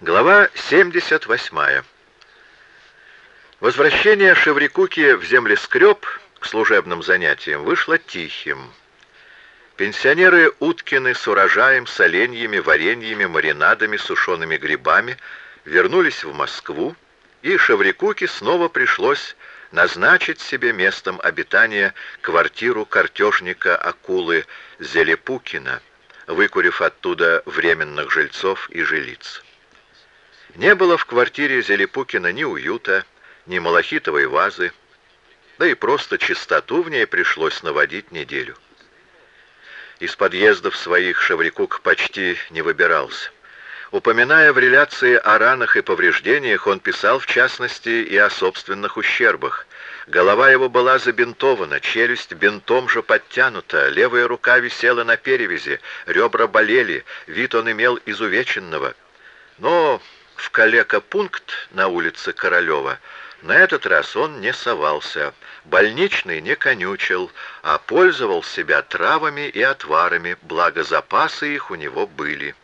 Глава 78. Возвращение Шеврикуки в землескреб к служебным занятиям вышло тихим. Пенсионеры Уткины с урожаем, соленьями, вареньями, маринадами, сушеными грибами вернулись в Москву, и Шеврикуке снова пришлось назначить себе местом обитания квартиру картежника акулы Зелепукина, выкурив оттуда временных жильцов и жилиц. Не было в квартире Зелепукина ни уюта, ни малахитовой вазы, да и просто чистоту в ней пришлось наводить неделю. Из подъездов своих Шаврикук почти не выбирался. Упоминая в реляции о ранах и повреждениях, он писал в частности и о собственных ущербах. Голова его была забинтована, челюсть бинтом же подтянута, левая рука висела на перевязи, ребра болели, вид он имел изувеченного. Но в калека-пункт на улице Королева на этот раз он не совался, больничный не конючил, а пользовал себя травами и отварами, благо запасы их у него были.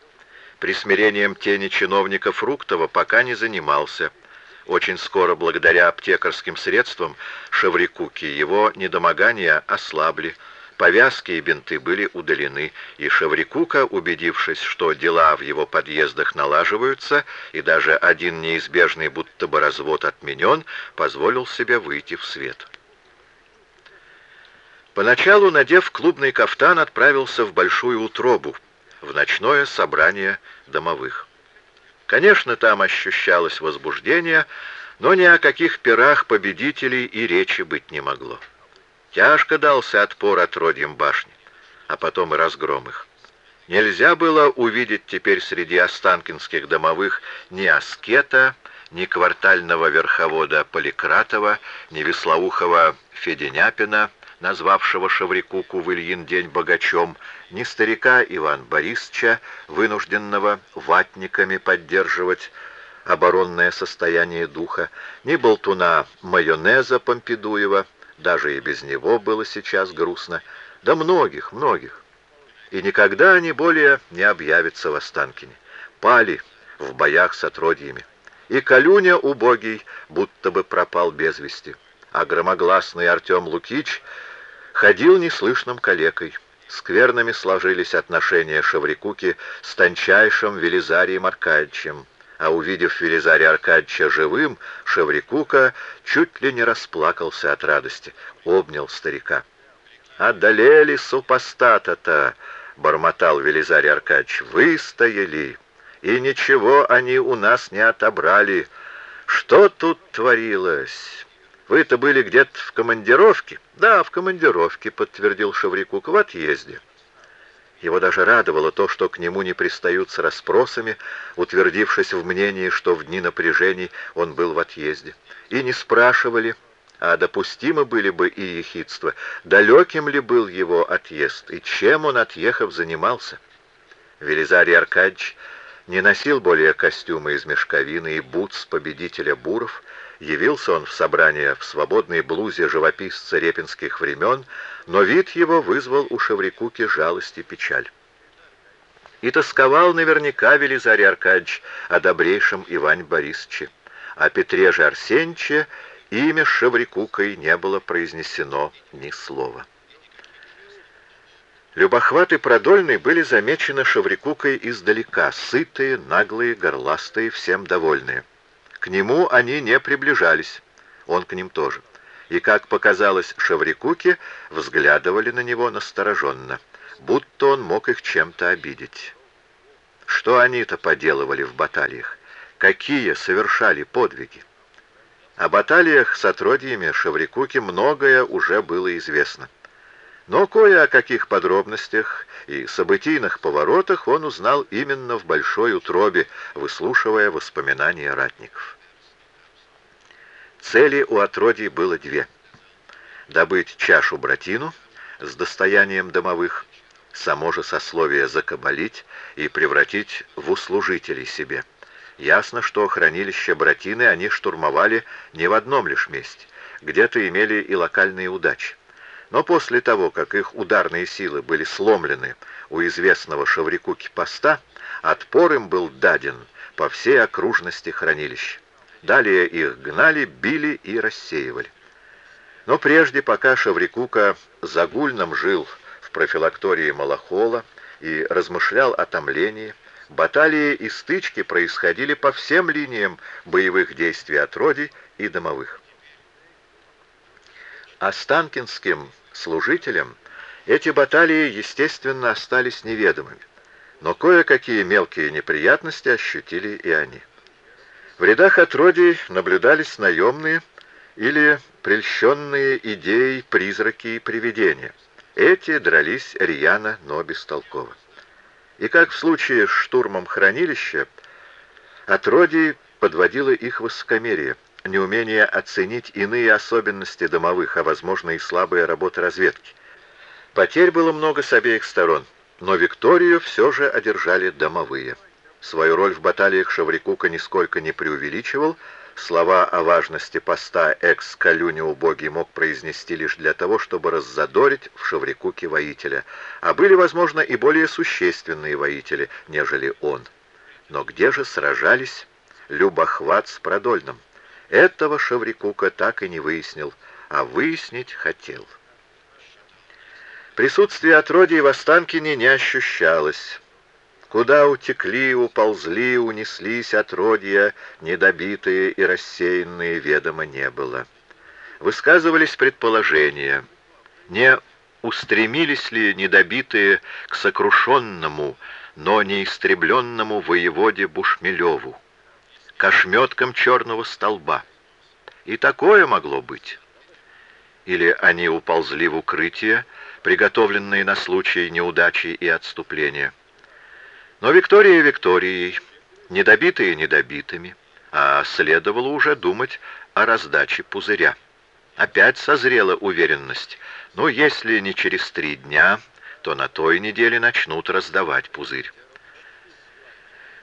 Присмирением тени чиновника Фруктова пока не занимался. Очень скоро, благодаря аптекарским средствам, Шеврикуки его недомогания ослабли, повязки и бинты были удалены, и Шеврикука, убедившись, что дела в его подъездах налаживаются, и даже один неизбежный будто бы развод отменен, позволил себе выйти в свет. Поначалу, надев клубный кафтан, отправился в Большую Утробу, в ночное собрание домовых. Конечно, там ощущалось возбуждение, но ни о каких пирах победителей и речи быть не могло. Тяжко дался отпор от родьям башни, а потом и разгром их. Нельзя было увидеть теперь среди останкинских домовых ни аскета, ни квартального верховода Поликратова, ни веслоухого Феденяпина, назвавшего Шаврикуку в Ильин день богачом, ни старика Иван Борисовича, вынужденного ватниками поддерживать оборонное состояние духа, ни болтуна майонеза Помпидуева, даже и без него было сейчас грустно, да многих, многих. И никогда они более не объявятся в Останкине. Пали в боях с отродьями. И Калюня убогий будто бы пропал без вести. А громогласный Артем Лукич ходил неслышным калекой. Скверными сложились отношения Шаврикуки с тончайшим Велизарием Аркадьевичем, а увидев Велизария Аркадьевича живым, Шаврикука чуть ли не расплакался от радости, обнял старика. «Одолели супостата-то!» — бормотал Велизарий Аркадьевич. «Выстояли, и ничего они у нас не отобрали. Что тут творилось?» Вы-то были где-то в командировке? Да, в командировке, подтвердил Шеврикук, в отъезде. Его даже радовало то, что к нему не пристают с расспросами, утвердившись в мнении, что в дни напряжений он был в отъезде. И не спрашивали, а допустимы были бы и ехидства, далеким ли был его отъезд, и чем он, отъехав, занимался. Велизарий Аркадьевич не носил более костюма из мешковины и бутс победителя Буров, Явился он в собрание в свободной блузе живописца репинских времен, но вид его вызвал у Шеврикуки жалость и печаль. И тосковал наверняка Велизарий Аркадьевич о добрейшем Иване Борисовиче. О Петре же Арсеньевиче имя Шеврикукой не было произнесено ни слова. Любохват и Продольный были замечены Шеврикукой издалека, сытые, наглые, горластые, всем довольные. К нему они не приближались, он к ним тоже. И, как показалось Шаврикуке, взглядывали на него настороженно, будто он мог их чем-то обидеть. Что они-то поделывали в баталиях? Какие совершали подвиги? О баталиях с отродьями Шаврикуке многое уже было известно. Но кое о каких подробностях и событийных поворотах он узнал именно в большой утробе, выслушивая воспоминания ратников. Цели у отродий было две. Добыть чашу-братину с достоянием домовых, само же сословие закабалить и превратить в услужителей себе. Ясно, что хранилище братины они штурмовали не в одном лишь месте, где-то имели и локальные удачи. Но после того, как их ударные силы были сломлены у известного Шаврикуки поста, отпор им был даден по всей окружности хранилища. Далее их гнали, били и рассеивали. Но прежде, пока Шаврикука загульном жил в профилактории Малахола и размышлял о томлении, баталии и стычки происходили по всем линиям боевых действий отродий и домовых. Останкинским служителям эти баталии, естественно, остались неведомыми, но кое-какие мелкие неприятности ощутили и они. В рядах отродий наблюдались наемные или прельщенные идеей призраки и привидения. Эти дрались рьяно, но бестолково. И как в случае с штурмом хранилища, отродий подводило их высокомерие, неумение оценить иные особенности домовых, а возможно и слабые работы разведки. Потерь было много с обеих сторон, но Викторию все же одержали домовые. Свою роль в баталиях Шаврикука нисколько не преувеличивал, слова о важности поста экс-калюня убогий мог произнести лишь для того, чтобы раззадорить в Шаврикуке воителя, а были, возможно, и более существенные воители, нежели он. Но где же сражались Любохват с Продольным? Этого Шаврикука так и не выяснил, а выяснить хотел. Присутствие отродий в Останкине не ощущалось. Куда утекли, уползли, унеслись отродья, недобитые и рассеянные, ведомо не было. Высказывались предположения, не устремились ли недобитые к сокрушенному, но неистребленному воеводе Бушмелеву, к ошметкам черного столба. И такое могло быть. Или они уползли в укрытие, приготовленные на случай неудачи и отступления. Но Виктория Викторией, недобитые недобитыми, а следовало уже думать о раздаче пузыря. Опять созрела уверенность, но если не через три дня, то на той неделе начнут раздавать пузырь.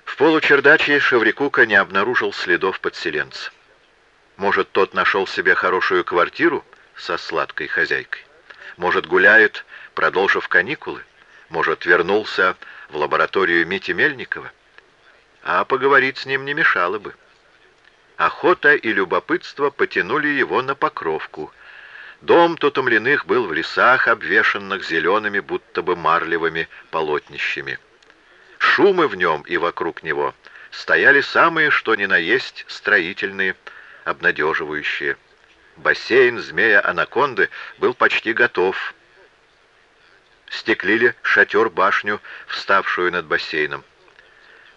В получердаче Шеврикука не обнаружил следов подселенца. Может, тот нашел себе хорошую квартиру со сладкой хозяйкой? Может, гуляет, продолжив каникулы? Может, вернулся в лабораторию Мити Мельникова, а поговорить с ним не мешало бы. Охота и любопытство потянули его на Покровку. Дом Тутомленных был в лесах, обвешанных зелеными, будто бы марлевыми полотнищами. Шумы в нем и вокруг него стояли самые, что ни на есть, строительные, обнадеживающие. Бассейн змея-анаконды был почти готов, стеклили шатер-башню, вставшую над бассейном.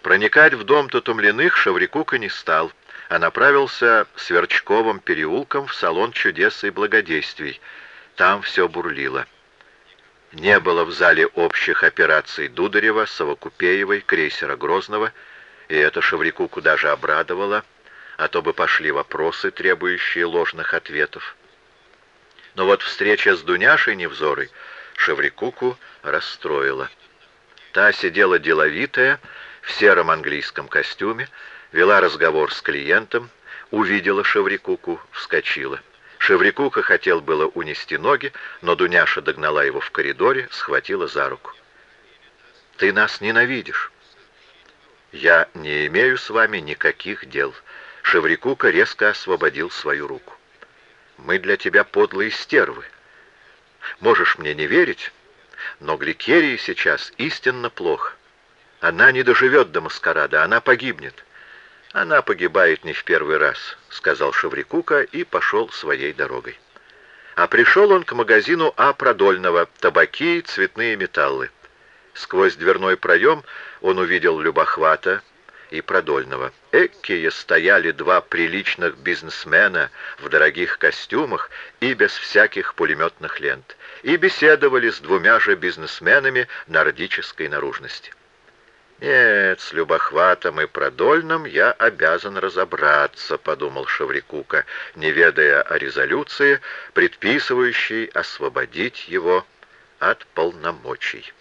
Проникать в дом Тутумленных Шаврикука не стал, а направился Сверчковым переулком в салон чудес и благодействий. Там все бурлило. Не было в зале общих операций Дударева, Совокупеевой, крейсера Грозного, и это Шаврикуку даже обрадовало, а то бы пошли вопросы, требующие ложных ответов. Но вот встреча с Дуняшей Невзорой Шеврикуку расстроила. Та сидела деловитая, в сером английском костюме, вела разговор с клиентом, увидела Шеврикуку, вскочила. Шеврикука хотел было унести ноги, но Дуняша догнала его в коридоре, схватила за руку. «Ты нас ненавидишь». «Я не имею с вами никаких дел». Шеврикука резко освободил свою руку. «Мы для тебя подлые стервы. Можешь мне не верить, но Гликерии сейчас истинно плохо. Она не доживет до маскарада, она погибнет. Она погибает не в первый раз, сказал Шеврикука и пошел своей дорогой. А пришел он к магазину А. Продольного, табаки цветные металлы. Сквозь дверной проем он увидел Любохвата, и Продольного. Эккие стояли два приличных бизнесмена в дорогих костюмах и без всяких пулеметных лент, и беседовали с двумя же бизнесменами нордической наружности. «Нет, с Любохватом и Продольным я обязан разобраться», — подумал Шаврикука, не ведая о резолюции, предписывающей освободить его от полномочий.